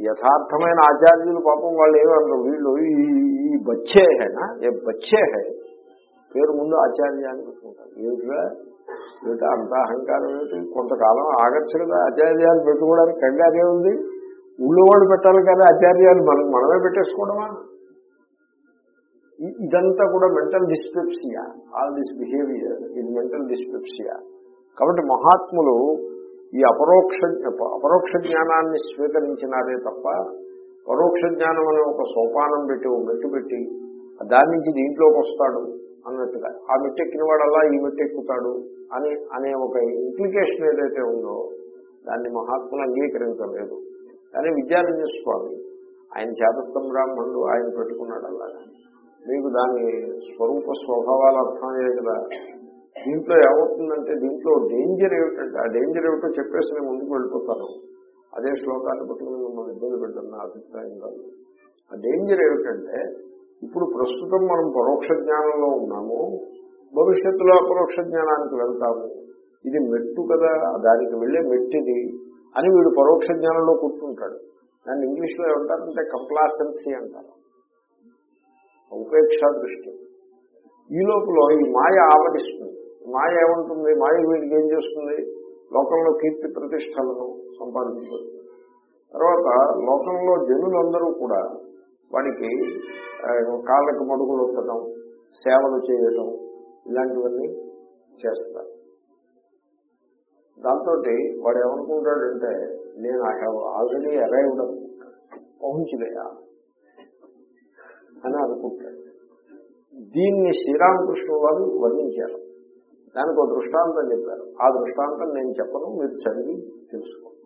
యథార్థమైన ఆచార్యులు పాపం వాళ్ళు ఏమన్నారు వీళ్ళు ఈ బచ్చే హైనా ఏ బచ్చే హై పేరు ముందు ఆచార్య అని పెట్టుకుంటారు. ఏమిటిగా ఏమిటా అంత అహంకారం ఏమిటి? కొంతకాలం ఆగచ్చు కదా ఆచార్యాలు పెట్టుకోవడానికి కంగారే ఉంది. ఊళ్ళో వాళ్ళు పెట్టాలి కానీ ఆచార్యాలు మనం మనమే పెట్టేసుకోవడమా? ఇదంతా కూడా mental dyspepsia all this behaviour ఇది మెంటల్ డిస్పెప్సియా కాబట్టి మహాత్ములు ఈ అపరోక్ష అపరోక్ష జ్ఞానాన్ని స్వీకరించినారే తప్ప పరోక్ష జ్ఞానం అనే ఒక సోపానం పెట్టి ఒక మెట్టు పెట్టి దాని నుంచి దీంట్లోకి వస్తాడు. అన్నట్టుగా. ఆ మెట్టు ఎక్కిన అలా ఈ మెట్టు ఎక్కుతాడు అని అనే ఒక ఇంప్లికేషన్ ఏదైతే ఉందో దాన్ని మహాత్ములు అంగీకరించలేదు. కానీ విద్యారణ్య స్వామి ఆయన చేతస్థం బ్రాహ్మణుడు ఆయన పెట్టుకున్నాడు అలాగా మీకు దాని స్వరూప స్వభావాలు అర్థమయ్యాయి కదా. దీంట్లో ఏమవుతుందంటే దీంట్లో డేంజర్ ఏమిటంటే ఆ డేంజర్ ఏమిటో చెప్పేసి నేను ముందుకు వెళ్ళిపోతాను. అదే శ్లోకాన్ని పట్టుకుని మిమ్మల్ని ఇబ్బంది పెట్టడం నా అభిప్రాయం కాదు. ఆ డేంజర్ ఏమిటంటే ఇప్పుడు ప్రస్తుతం మనం పరోక్ష జ్ఞానంలో ఉన్నాము. భవిష్యత్తులో అపరోక్ష జ్ఞానానికి వెళ్తాము. ఇది మెట్టు కదా దానికి వెళ్ళే మెట్టిది అని వీడు పరోక్ష జ్ఞానంలో కూర్చుంటాడు. దాన్ని ఇంగ్లీష్లో ఏమంటారంటే కంప్లాసెన్సీ అంటారు. ఉపేక్షా దృష్టి. ఈ లోపల ఈ మాయ ఆవరిస్తుంది. మాయ ఏమంటుంది? మాయ వీడికి ఏం చేస్తుంది? లోకంలో కీర్తి ప్రతిష్టలను సంపాదించబడుతుంది తర్వాత లోకంలో జనులందరూ కూడా వాడికి కాళ్ళకు మడుగులు ఉండటం సేవలు చేయటం ఇలాంటివన్నీ చేస్తారు. దాంతో వాడు ఏమనుకుంటాడంటే నేను ఐ హ్యావ్ ఆల్రెడీ అరైవ్డ్ అనుకుంటాడు అని అనుకుంటాడు. దీన్ని శ్రీరామకృష్ణ వారు వర్ణించారు. దానికి ఒక దృష్టాంతం చెప్పారు. ఆ దృష్టాంతం నేను చెప్పను మీరు చదివి తెలుసుకోండి.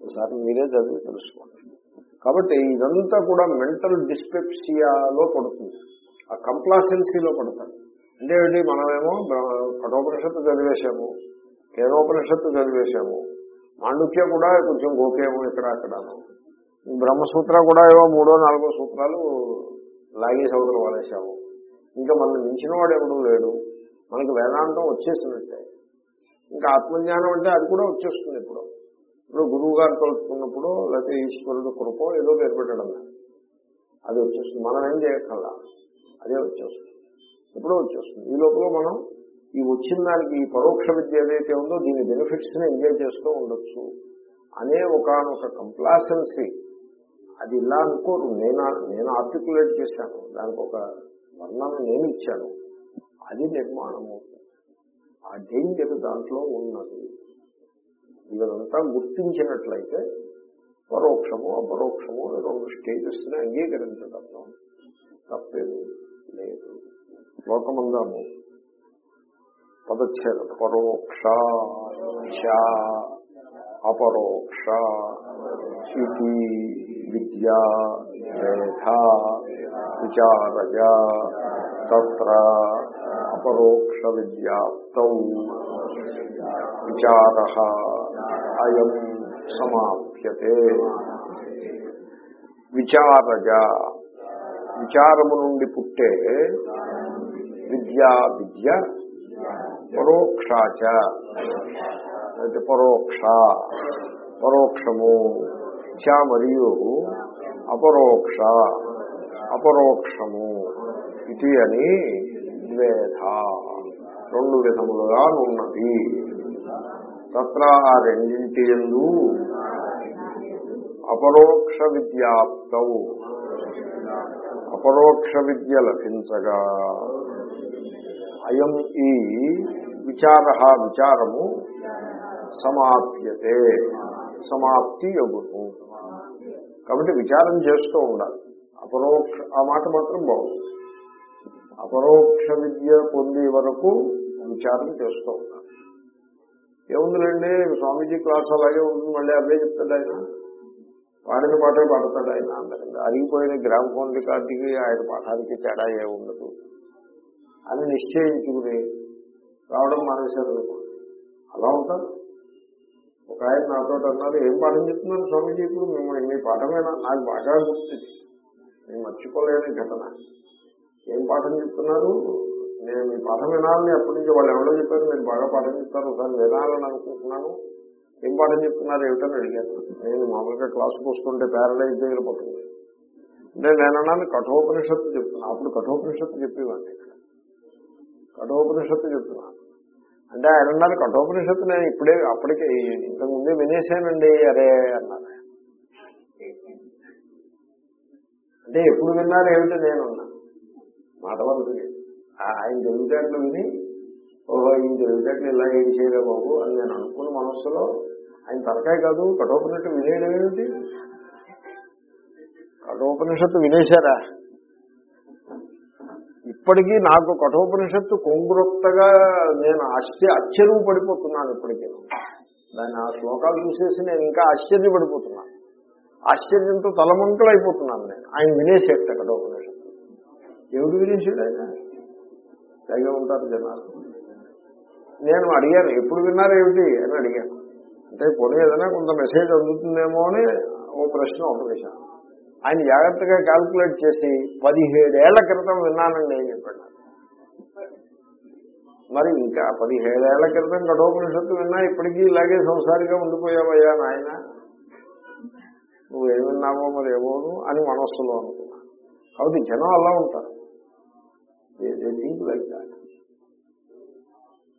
ఒకసారి మీరే చదివి తెలుసుకోండి. కాబట్టి ఇదంతా కూడా మెంటల్ డిస్పెప్సియాలో పడుతుంది. ఆ కంప్లాసెన్సీలో పడతారు. అంటే ఏంటి మనమేమో కఠోపనిషత్తు చదివేశాము కేనోపనిషత్తు చదివేశాము మాండుక్య కూడా కొంచెం గోకేమో ఇక్కడ అక్కడను బ్రహ్మసూత్ర కూడా ఏవో మూడో నాలుగో సూత్రాలు లాగే సౌదరు వాడేశాము ఇంకా మనం మించిన వాడు లేడు. మనకి వేదాంతం వచ్చేసినట్టే. ఇంకా ఆత్మజ్ఞానం అంటే అది కూడా వచ్చేస్తుంది ఇప్పుడు. ఇప్పుడు గురువు గారు తలుచుకున్నప్పుడు లేకపోతే ఈశ్వరుడు కృప ఏదో పేరు పెట్టడం అది వచ్చేస్తుంది. మనం ఏం చేయక్కర్లా? అదే వచ్చేస్తుంది. ఎప్పుడో వచ్చేస్తుంది. ఈ లోపల మనం ఈ వచ్చిన దానికి ఈ పరోక్ష విద్య ఏదైతే ఉందో దీని బెనిఫిట్స్ని ఎంజాయ్ చేస్తూ ఉండొచ్చు అనే ఒకనొక కంప్లాసెన్సీ. అది ఇలా అనుకోరు. నేను నేను ఆర్టికులేట్ చేశాను. దానికి ఒక వర్ణన నేను ఇచ్చాను. అది నిర్మాణం అవుతుంది ఆ డేంజర్ దాంట్లో ఉన్నది. ఇదంతా గుర్తించినట్లయితే పరోక్షము అపరోక్షము రెండు స్టేజెస్ని అంగీకరించడంలో తప్పేది లేదు. లోకమందాము. పదచ్ఛేదం పరోక్ష అపరోక్ష ఇది విద్యా మేధ విచారయ తత్ర అపరోక్ష విద్యాప్తౌ. విచార అయం సమాప్యతే. విచారజ. విచారము నుండి పుట్టే విద్యా విద్య పరోక్షాచ. అయితే పరోక్ష. పరోక్షము. చ మరియు అపరోక్ష. అపరోక్షము ఇది అని ద్వేధ. రెండు విధములుగా ఉన్నది తత్ర ఆ రెండింటి ఎందు అపరోక్ష విద్యాప్తౌ. అపరోక్ష విద్య లభించగా. అయం ఈ విచార విచారము సమాప్యతే. సమాప్తి యొగును కాబట్టి విచారం చేస్తూ ఉండాలి. అపరోక్ష ఆ మాట మాత్రం బాగుంది. అపరోక్ష విద్య పొందే వరకు విచారం చేస్తూ ఉండాలి. ఏముందిలేండి? స్వామీజీ క్లాస్ అలాగే ఉంటుంది మళ్ళీ అదే చెప్తాడు ఆయన. పాడిన పాటే పాడతాడు ఆయన. అందరికీ అరిగిపోయిన గ్రామ ఫోన్ రికార్డుకి ఆయన పాఠానికి తేడా ఏ ఉండదు. అని నిశ్చయించుకుని రావడం మానేశారు అలా ఉంటారు ఒక ఆయన నాతో అన్నారు ఏం పాఠం చెప్తున్నారు స్వామీజీ ఇప్పుడు? మిమ్మల్ని మీ పాఠమేనా? నాకు బాగా గుర్తుంది నేను మర్చిపోలేని ఘటన. ఏం పాఠం చెప్తున్నారు? నేను మీ పాఠం వినాలని ఎప్పటి నుంచి వాళ్ళు ఎవరో చెప్పారు మీరు బాగా పాఠం చెప్తారు ఒకసారి వినాలని అనుకుంటున్నాను. ఏం పాఠం చెప్తున్నారు ఏమిటని అడిగాను నేను మామూలుగా క్లాసుకు వస్తుంటే ప్యారడైజ్ దగ్గర పోతుంది అంటే నేను అన్నాను కఠోపనిషత్తు చెప్తున్నా. అప్పుడు కఠోపనిషత్తు చెప్పేవాడిని ఇక్కడ. కఠోపనిషత్తు చెప్తున్నాను అంటే ఆయన అన్నారు కఠోపనిషత్తు నేను ఇప్పుడే అప్పటికే ఇంతకుముందే వినేసానండి అరే అన్నారు అంటే ఎప్పుడు విన్నారు ఏమిటి నేను అన్నా. మాట వరుసగా. ఆయన తెలివితేటలు విని ఓహో ఈయన తెలివితేటలు ఇలా ఏం చేయలే బాబు అని నేను అనుకున్న మనస్సులో ఆయన తలకాయ కాదు కఠోపనిషత్తు వినేయడం ఏమిటి? కఠోపనిషత్తు వినేశారా? ఇప్పటికీ నాకు కఠోపనిషత్తు కొంగురొత్తగా నేను ఆశ్చర్య ఆశ్చర్యం పడిపోతున్నాను ఇప్పటికీ. దాని ఆ శ్లోకాలు చూసేసి నేను ఇంకా ఆశ్చర్యపడిపోతున్నాను. ఆశ్చర్యంతో తలమంతులు అయిపోతున్నాను నేను. ఆయన వినేసేట కఠోపనిషత్తు. ఎవడు వినేసాడు ఆయన? పైగా ఉంటారు జనాలు. నేను అడిగాను ఎప్పుడు విన్నారు ఏమిటి? అని అడిగాను. అంటే పోనీ ఏదైనా కొంత మెసేజ్ అందుతుందేమో అని ఓ ప్రశ్న ఒక విషయం ఆయన జాగ్రత్తగా క్యాల్కులేట్ చేసి పదిహేడేళ్ళ క్రితం విన్నానండి అని చెప్పాడు. మరి ఇంకా పదిహేడేళ్ళ క్రితం కఠోపనిషత్తు విన్నా ఇప్పటికీ ఇలాగే సంసారిగా ఉండిపోయావయ్యా నాయన. నువ్వేమి విన్నావో మరి ఏమోను అని మనస్సులో అనుకున్నా కాబట్టి జనం అలా ఉంటారు. థింక్ లైక్ దాట్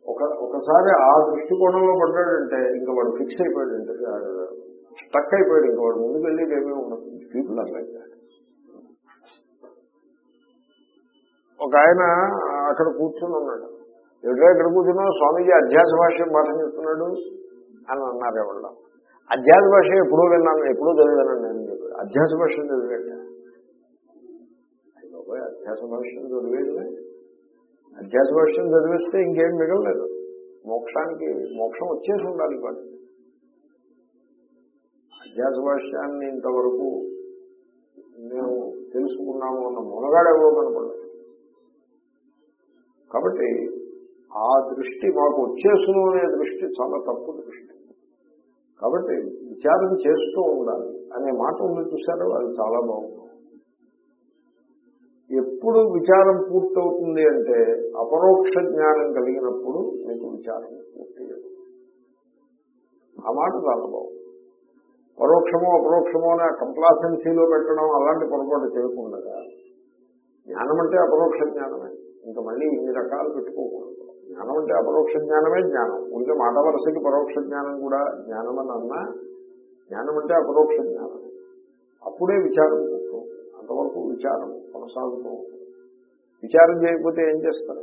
ఒక ఒకసారి ఆ దృష్టికోణంలో పడ్డాడంటే ఇంకా వాడు ఫిక్స్ అయిపోయాడంటే స్టక్ అయిపోయాడు ఇంకా వాడు ముందుకు వెళ్ళేది ఏమీ ఉండదు. పీపుల్ ఆర్ లైక్ దాట్ ఒక ఆయన అక్కడ కూర్చుని ఉన్నాడు. ఎక్కడ ఇక్కడ కూర్చున్నా స్వామీజీ అధ్యాస భాష్యం పాఠం చెప్తున్నాడు అని అన్నారు ఎవరు. అధ్యాస భాష ఎప్పుడో విన్నాను ఎప్పుడూ చదివానండి నేను చెప్పాడు అధ్యాస భాష చదివాడు. అధ్యాస భవిష్యం చదివేది అధ్యాస భవిష్యం చదివేస్తే ఇంకేం మిగలలేదు. మోక్షానికి మోక్షం వచ్చేసి ఉండాలి వాటి అధ్యాస భాష్యాన్ని ఇంతవరకు మేము తెలుసుకున్నాము అన్న మునగాడెవరో కనపడలేదు. కాబట్టి ఆ దృష్టి మాకు వచ్చేసును అనే దృష్టి చాలా తప్పు దృష్టి. కాబట్టి విచారం చేస్తూ ఉండాలి అనే మాట ఉంది చూసారో అది చాలా బాగుంది. ఎప్పుడు విచారం పూర్తవుతుంది అంటే అపరోక్ష జ్ఞానం కలిగినప్పుడు మీకు విచారం పూర్తి ఆ మాట చాలా పరోక్షమో అపరోక్షమో అనే కంప్లాసెన్సీలో పెట్టడం అలాంటి పొరపాటు చేయకుండా జ్ఞానం అంటే అపరోక్ష జ్ఞానమే. ఇంకా మళ్ళీ ఇన్ని రకాలు పెట్టుకోకూడదు. జ్ఞానం అంటే అపరోక్ష జ్ఞానమే జ్ఞానం. ఉంటే మాట వరుసకి పరోక్ష జ్ఞానం కూడా జ్ఞానం అని అన్నా జ్ఞానం అంటే అపరోక్ష జ్ఞానం అప్పుడే విచారం అంతవరకు విచారం కొనసాగుతూ విచారం చేయకపోతే ఏం చేస్తారు?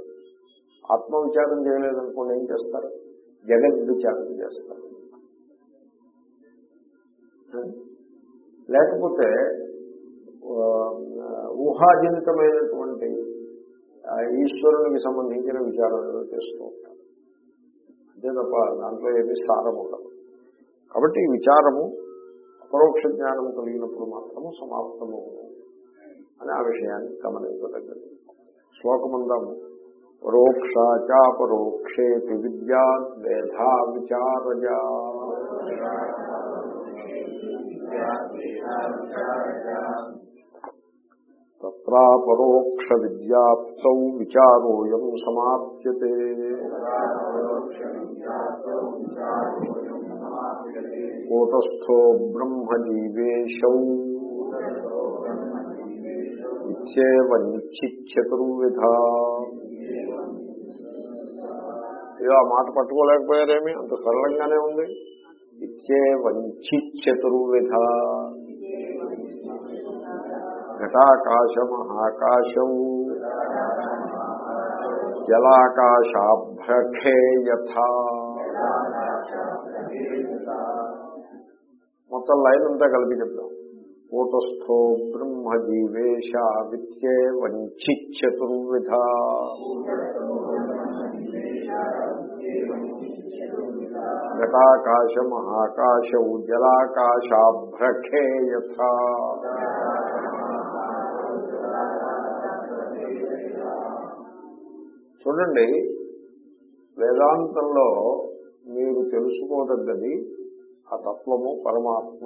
ఆత్మ విచారం చేయలేదనుకోండి ఏం చేస్తారు? జగత్ విచారం చేస్తారు. లేకపోతే ఊహాజనితమైనటువంటి ఈశ్వరునికి సంబంధించిన విచారణలు చేస్తూ ఉంటారు. అంతే తప్ప దాంట్లో ఏమి సారం ఉండదు. కాబట్టి ఈ విచారము అపరోక్ష జ్ఞానం కలిగినప్పుడు మాత్రము సమాప్తము అని ఆ విషయాన్ని గమనించదగ్గది. శ్లోకమందాము పరోక్షాచాపరోక్షే విద్యా వేధా విచారజా తత్రాపరోక్ష విద్యాప్తౌ విచారోయం సమాప్యతే. కూటస్థో బ్రహ్మజీవేశౌ. ఇచ్చేవన్నిచ్చిచతుర్విధ ఇదో ఆ మాట పట్టుకోలేకపోయారేమి? అంత సరళంగానే ఉంది. ఇచ్చేవంచిచతుర్విధ ఘటాకాశ మహాకాశం జలాకాశాభ్రఖే యథా మొత్తం లైన్ అంతా కలిపి చెప్తాం కూటస్థో బ్రహ్మజీవేశ విత్యే వంచిచతుర్విధ ఘటాకాశ మహాకాశ జలాకాశాభ్రఖే యథా చూడండి వేదాంతంలో మీరు తెలుసుకోదగ్గది ఆ తత్వము పరమాత్మ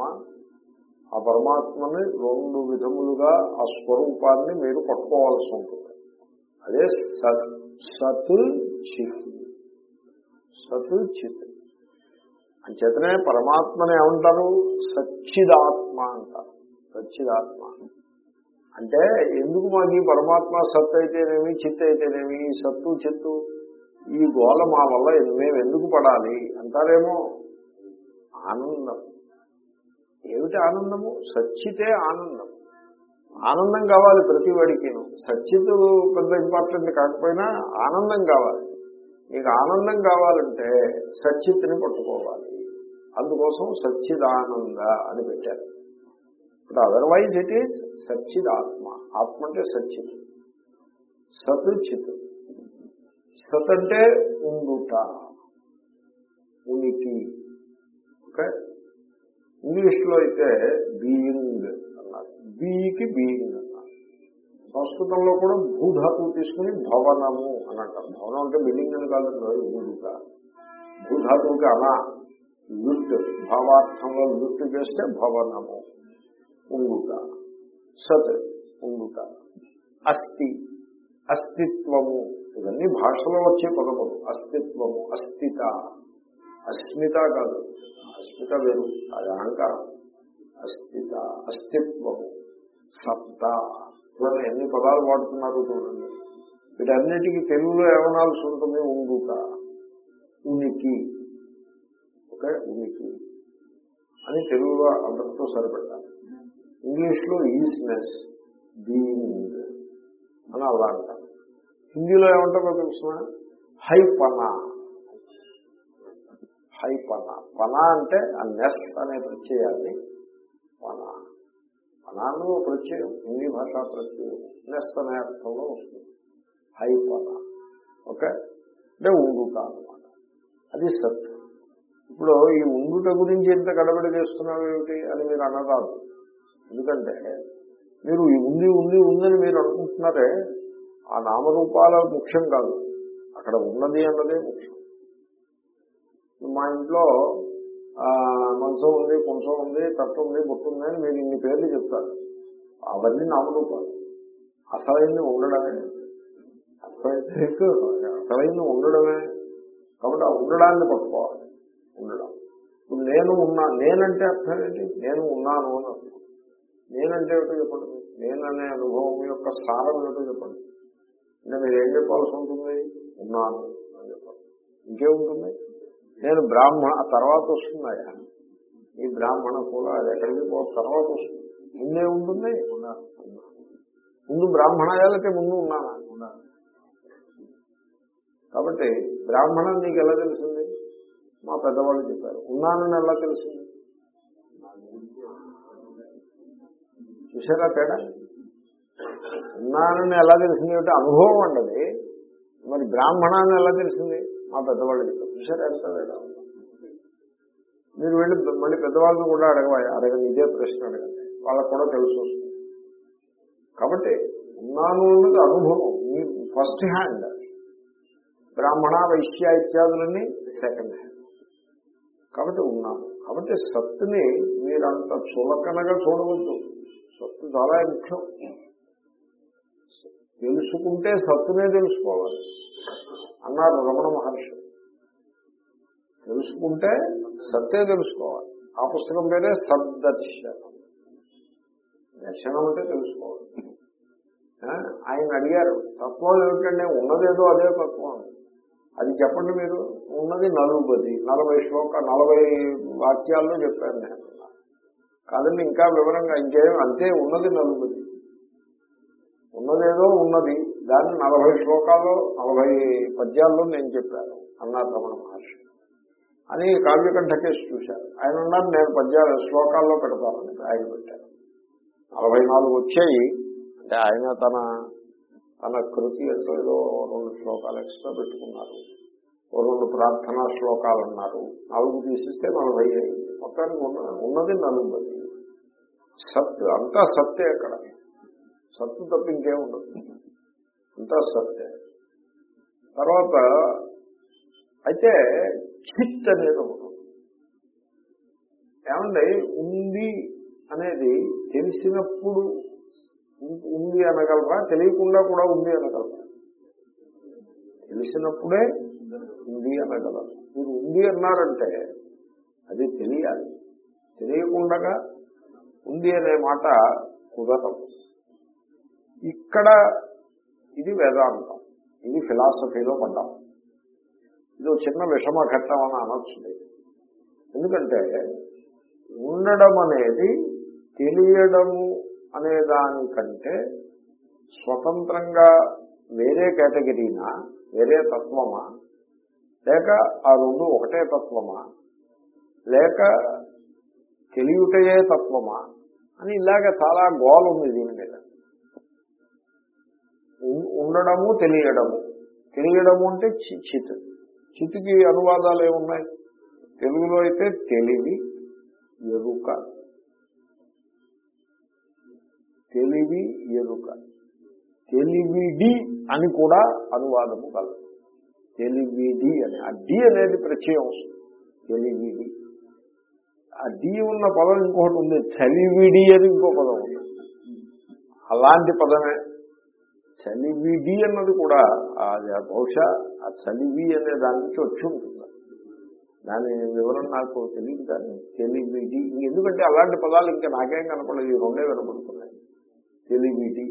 ఆ పరమాత్మని రెండు విధములుగా ఆ స్వరూపాన్ని మీరు పట్టుకోవాల్సి ఉంటుంది. అదే సత్ సత్ చిత్. సత్ చిత్. అంచేతనే పరమాత్మని ఏమంటారు? సచ్చిదాత్మ అంటారు. సచ్చిదాత్మ. అంటే ఎందుకు మాకు ఈ పరమాత్మ సత్ అయితేనేమి చిత్ అయితేనేమి? సత్తు చిత్తు ఈ గోళ మా వల్ల మేము ఎందుకు పడాలి? అంటారేమో ఆనందం. ఏమిటి ఆనందము? సచ్చితే ఆనందం. ఆనందం కావాలి ప్రతి వాడికి సచ్చిత్ పెద్ద ఇంపార్టెంట్ కాకపోయినా ఆనందం కావాలి. మీకు ఆనందం కావాలంటే సచ్చిత్ని పట్టుకోవాలి. అందుకోసం సచ్చిదానంద అని పెట్టారు. ఇప్పుడు అదర్వైజ్ ఇట్ ఈజ్ సచ్చిద్ ఆత్మ ఆత్మ అంటే సచ్చిత్. సత్ చిత్ సత్ అంటే ఉండుట. ఉనికి. ఓకే? ఇంగ్లీష్లో అయితే బీయింగ్ అన్నారు. బీకి బీయింగ్ అన్నారు. సంస్కృతంలో కూడా భూధాతు తీసుకుని భవనము అని అంటారు భవనం అంటే బిల్డింగ్ అని కాదు ఊరుక భూధాతువుకి అనా లుట్ భావార్థంలో లుట్ చేస్తే భవనము ఉంగుట. సత్ ఉంగుట. అస్థి అస్తిత్వము. ఇవన్నీ భాషలో వచ్చే పదములు. అస్తిత్వము అస్థిత. అస్మిత కాదు. అస్మిత వేరు అది అహంకారం. అస్థిత అస్తిత్వము సత్త ఇవన్నీ ఎన్ని పదాలు వాడుతున్నారు చూడండి. వీటన్నిటికీ తెలుగులో ఏమనాల్సి ఉంటుంది? ఉండుట. ఉనికి. ఓకే? ఉనికి. అని తెలుగులో అందరితో సరిపెట్టాలి. ఇంగ్లీష్లో ఈస్నెస్ బీయింగ్ అని అలా అంటారు. హిందీలో ఏమంటారో తెలుసిన? హై పనా హై పన పన అంటే ఆ నెస్ అనే ప్రత్యయాన్ని పన. పనాను ప్రత్యయం హిందీ భాషా ప్రత్యయం. నెస్ అనే అర్థంలో వస్తుంది. హై పన ఓకే? అంటే ఉండుట అనమాట అది సత్యం. ఇప్పుడు ఈ ఉండుట గురించి ఎంత గడబడి చేస్తున్నావు ఏమిటి అని మీరు అనరాదు. ఎందుకంటే మీరు ఈ ఉంది ఉంది ఉందని మీరు అనుకుంటున్నారే ఆ నామరూపాల ముఖ్యం కాదు. అక్కడ ఉన్నది అన్నదే ముఖ్యం. మా ఇంట్లో మంచం ఉంది కొంచెం ఉంది తట్టు ఉంది బొట్టు ఉంది అని మీరు ఇన్ని పేర్లు చెప్తారు. అవన్నీ నామరూపాలు అసలైంది ఉండడమే. అసలైంది ఉండడమే. కాబట్టి ఆ ఉండడాన్ని పట్టుకోవాలి. ఉండడం. ఇప్పుడు నేను ఉన్నా నేనంటే అర్థం ఏంటి? నేను ఉన్నాను అని అర్థం. నేనంటే ఏమిటో చెప్పండి నేననే అనుభవం యొక్క సారం ఏమిటో చెప్పండి. అంటే మీరు ఏం చెప్పాల్సి ఉంటుంది? ఉన్నాను అని చెప్పండి. ఇంకేముంటుంది? నేను బ్రాహ్మణ ఆ తర్వాత వస్తుందయా ఈ బ్రాహ్మణ కూడా అది ఎక్కడికి పో తర్వాత వస్తుంది. ముందే ఉంటుంది? ముందు బ్రాహ్మణాయాలకే ముందు ఉన్నానా? కాబట్టి బ్రాహ్మణం నీకు ఎలా తెలిసింది? మా పెద్దవాళ్ళు చెప్పారు. ఉన్నానని ఎలా తెలిసింది? చూసారా తేడా? ఉన్నానని ఎలా తెలిసింది? అంటే అనుభవం అండి మరి బ్రాహ్మణాన్ని ఎలా తెలిసింది? మా పెద్దవాళ్ళు చెప్పారు. చూసారా ఎంత మీరు వెళ్ళి మళ్ళీ పెద్దవాళ్ళని కూడా అడగవాలి అడగండి ఇదే ప్రశ్న అడగండి. వాళ్ళకు కూడా తెలుసు వస్తుంది. కాబట్టి ఉన్నాను అన్నది అనుభవం. మీ ఫస్ట్ హ్యాండ్. బ్రాహ్మణ వైశ్య ఇత్యాదులన్నీ సెకండ్ హ్యాండ్. కాబట్టి ఉన్నాను. కాబట్టి సత్తుని మీరంత చులకనగా చూడవద్దు. సత్తు చాలా ముఖ్యం. తెలుసుకుంటే సత్తునే తెలుసుకోవాలి. అన్నారు రమణ మహర్షి. తెలుసుకుంటే సత్తే తెలుసుకోవాలి. ఆ పుస్తకం పేరే సద్దర్శనం. దర్శనం అంటే తెలుసుకోవాలి. ఆయన అడిగారు తత్వం ఏమిటంటే ఉన్నదేదో అదే తత్వం. అది చెప్పండి మీరు. ఉన్నది నలుబది నలభై శ్లోక నలభై వాక్యాల్లో చెప్పాను నేను. కాదండి ఇంకా వివరంగా ఇంకేం అంతే ఉన్నది నలుబది. ఉన్నదేదో ఉన్నది. దాన్ని నలభై శ్లోకాల్లో నలభై పద్యాల్లో నేను చెప్పాను అన్నారు రమణ మహర్షి. అని కావ్యకంఠ కేసు చూశారు. ఆయన ఉన్నారు నేను పద్యాలు శ్లోకాల్లో పెడతానని ఆయన పెట్టారు. నలభై నాలుగు వచ్చాయి. అంటే ఆయన తన తన కృతి ఎంతో ఏదో రెండు శ్లోకాలు ఎక్స్ట్రా పెట్టుకున్నారు. ఓ రెండు ప్రార్థనా శ్లోకాలు అన్నారు. నాలుగు తీసిస్తే నలభై అయింది మొత్తానికి ఉన్న ఉన్నది నలభై. సత్ అంతా సత్తే అక్కడ. సత్తు తప్ప ఇంకేం ఉండదు. అంతా సత్తే. తర్వాత అయితే చిత్ అనేది ఒకటి ఉంది. ఏమండి ఉంది అనేది తెలిసినప్పుడు ఉంది అనగలరా తెలియకుండా కూడా ఉంది అనగలరా తెలిసినప్పుడే ఉంది అనగలరు మీరు ఉంది అన్నారంటే అది తెలియాలి. తెలియకుండా ఉంది అనే మాట కుదరం ఇక్కడ ఇది వేదాంతం. ఇది ఫిలాసఫీలో పడ్డాం. ఇది ఒక చిన్న విషమ ఘట్టం అని అనొచ్చు ఎందుకంటే ఉండడం అనేది తెలియడము అనే దానికంటే స్వతంత్రంగా వేరే కేటగిరీనా వేరే తత్వమా? లేక ఆ రెండు ఒకటే తత్వమా? లేక తెలియటయే తత్వమా? అని ఇలాగ చాలా గోల్ ఉంది దీని మీద. ఉండడము తెలియడము. తెలియడము అంటే చిత్. చితికి అనువాదాలు ఏమున్నాయి? తెలుగులో అయితే తెలివి ఎరుక. తెలివి ఎరుక. తెలివిడి అని కూడా అనువాదము కలదు. తెలివిడి అని. ఆ డి అనేది ప్రత్యయం తెలివిడి. ఆ డి ఉన్న పదం ఇంకొకటి ఉంది. చలివిడి అని ఇంకో పదం ఉంది. అలాంటి పదమే చలివిడి అన్నది కూడా అది బహుశా ఆ చలివి అనే దాని నుంచి వచ్చి ఉంటుంది. దాని వివరణ నాకు తెలియదు కానీ తెలివిడి ఎందుకంటే అలాంటి పదాలు ఇంకా నాకేం కనపడలేదు ఈ రెండే వినపడుతున్నాయి. తెలివిడి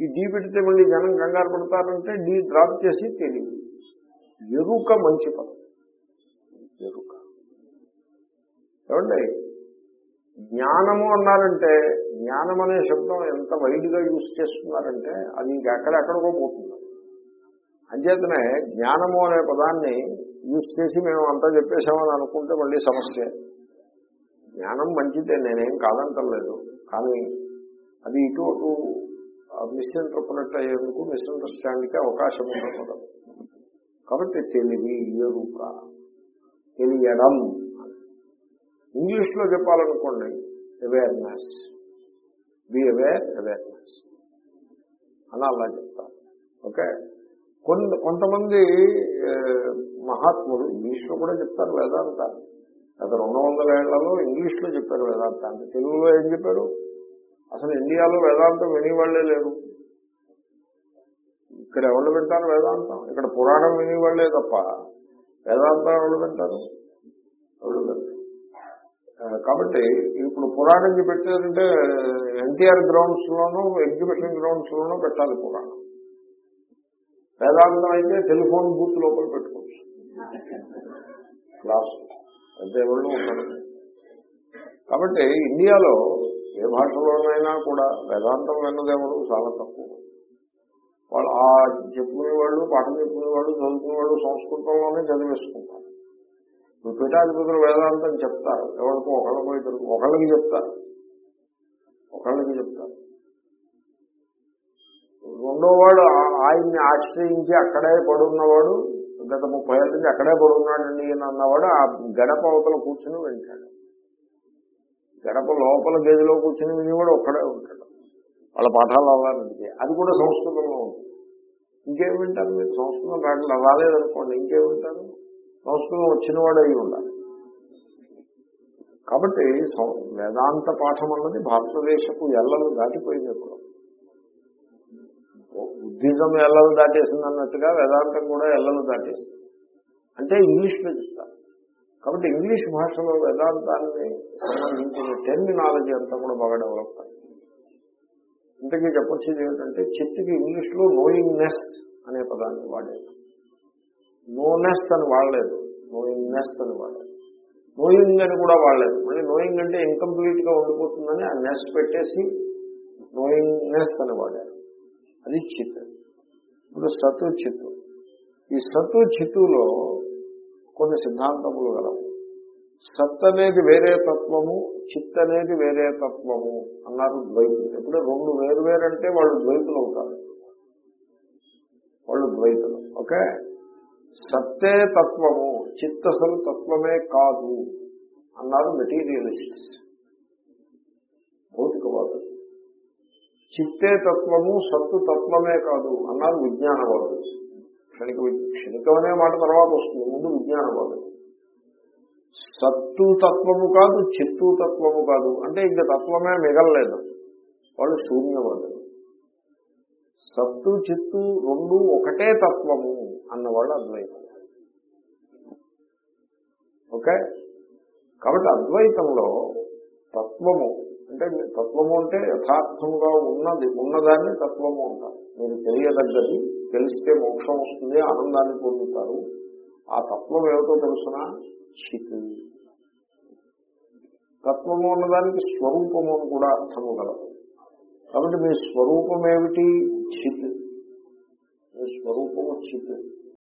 ఈ డీ పెడితే మళ్ళీ జనం కంగారు పడతారంటే డీ డ్రాప్ చేసి తెలివి ఎరుక మంచి పదం. ఎరుక. ఏమండి? జ్ఞానము అన్నారంటే జ్ఞానం అనే శబ్దం ఎంత వైడ్గా యూజ్ చేస్తున్నారంటే అది ఇంకా ఎక్కడెక్కడికో పోతుంది. అంచేతనే జ్ఞానము అనే పదాన్ని యూజ్ చేసి మేము అంతా చెప్పేశామని అనుకుంటే మళ్ళీ సమస్య. జ్ఞానం మంచిదే నేనేం కాదంటలేదు. కానీ అది ఇటు అటు మిస్ఇంటర్ప్రిట్ అయ్యేందుకు మిస్అండర్స్టాండింగ్కి అవకాశం ఉండకూడదు. కాబట్టి తెలివి ఎరుక తెలియడం ఇంగ్లీష్లో చెప్పాలనుకోండి అవేర్నెస్ బి అవేర్ అవేర్నెస్ అని అలా చెప్తారు. ఓకే? కొన్ని కొంతమంది మహాత్ముడు మహాత్ములు ఇంగ్లీష్లో కూడా చెప్తారు వేదాంతాన్ని. గత రెండు వందల ఏళ్ళలో ఇంగ్లీష్లో చెప్పారు వేదాంతాన్ని. తెలుగులో ఏం చెప్పారు? అసలు ఇండియాలో వేదాంతం వినేవాళ్ళే లేరు. ఇక్కడ ఎవరు వింటారు వేదాంతం? ఇక్కడ పురాణం వినేవాళ్ళే తప్ప వేదాంతం ఎవరు వింటారు? ఎవరు వింటారు? కాబట్టి ఇప్పుడు పురాణం పెట్టారంటే ఎన్టీఆర్ గ్రౌండ్స్ లోనూ ఎగ్జిబిషన్ గ్రౌండ్స్ లోనూ పెట్టాలి పురాణం. వేదాంతం అయితే టెలిఫోన్ బూత్ లోపల పెట్టుకోవచ్చు. క్లాస్ పెద్ద ఎవరు కాబట్టి ఇండియాలో ఏ భాషలోనైనా కూడా వేదాంతం విన్నదెవరు చాలా తక్కువ. వాళ్ళు ఆ చెప్పుకునే వాళ్ళు పాఠం చెప్పుకునేవాళ్ళు చదువుకునేవాళ్ళు సంస్కృతంలోనే చదివేసుకుంటారు. ఇప్పుడు పీఠాధిపతులు వేదాంతం చెప్తారు. ఎవరికి ఒకళ్ళకి ఇద్దరు ఒకళ్ళకి చెప్తారు. ఒకళ్ళకి చెప్తారు. రెండోవాడు ఆ- ఆయన్ని ఆశ్రయించి అక్కడే పడున్నవాడు గత ముప్పై ఏళ్ళ నుంచి అక్కడే పడున్నాడండి అని అన్నవాడు ఆ గడప అవతల కూర్చుని వింటాడు. గడప లోపల గదిలో కూర్చుని కూడా ఒక్కడే ఉంటాడు. వాళ్ళ పాఠాలు అలాంటిది అది కూడా సంస్కృతంలో ఉంటుంది ఇంకేం వింటారు మీరు? సంస్కృతం రాట్లా రాలేదనుకోండి. ఇంకేం వింటారు? సంస్కృతం వచ్చిన వాడు అయి ఉండాలి. కాబట్టి సం- వేదాంత పాఠం అన్నది భారతదేశపు ఎల్లలు దాటిపోయింది ఎప్పుడు బుద్ధిజం ఎల్లలు దాటేసింది అన్నట్టుగా వేదాంతం కూడా ఎల్లలు దాటేసింది. అంటే ఇంగ్లీష్లో చెప్తారు కాబట్టి ఇంగ్లీష్ భాషలో వేదాంతాన్ని సంబంధించిన టెర్మినాలజీ అంతా కూడా బాగా డెవలప్ అయింది ఇంతకీ చెప్పొచ్చేది ఏమిటంటే చిట్టికి ఇంగ్లీష్లో నోయింగ్నెస్ అనే పదాన్ని వాడేది నోనెస్ అని వాడలేదు. నోయింగ్నెస్ అని వాడలేదు. నోయింగ్ అని కూడా వాడలేదు. మళ్ళీ నోయింగ్ అంటే ఇన్కంప్లీట్గా ఉండిపోతుందని ఆ నెస్ పెట్టేసి నోయింగ్నెస్ అని వాడారు. అది చిత్ ఇప్పుడు సతు చిత్తు. ఈ సత్తు చిత్తులో కొన్ని సిద్ధాంతములు గలవు. సత్ అనేది వేరే తత్వము చిత్ అనేది వేరే తత్వము అన్నారు ద్వైతులు. ఎప్పుడు రెండు వేరు వేరంటే వాళ్ళు ద్వైతులు అవుతారు. వాళ్ళు ద్వైతులు. ఓకే? సత్తే తత్వము చిత్తసలు తత్వమే కాదు అన్నారు మెటీరియలిస్ట్స్. భౌతికవాదులు. చిత్తే తత్వము సత్తు తత్వమే కాదు అన్నారు విజ్ఞానవాదులు. క్షణిక క్షణికం అనే మాట తర్వాత వస్తుంది ముందు విజ్ఞానవాదులు. సత్తు తత్వము కాదు చిత్తు తత్వము కాదు. అంటే ఇంకా తత్వమే మిగలలేదు. వాళ్ళు శూన్యవాదులు. సత్తు చిత్తు రెండు ఒకటే తత్వము అన్నవాళ్ళు అద్వైతం ఓకే? కాబట్టి అద్వైతంలో తత్వము అంటే తత్వము అంటే యథార్థముగా ఉన్నది ఉన్నదాన్ని తత్వము అంటారు. మీరు తెలియదగ్గది తెలిస్తే మోక్షం వస్తుంది ఆనందాన్ని పొందుతారు. ఆ తత్వం ఏమిటో తెలుసిన? చిత్ తత్వము ఉన్నదానికి స్వరూపము అని కూడా అర్థము కలదు కాబట్టి మీ స్వరూపం ఏమిటి చిత్. మీ స్వరూపము చిత్.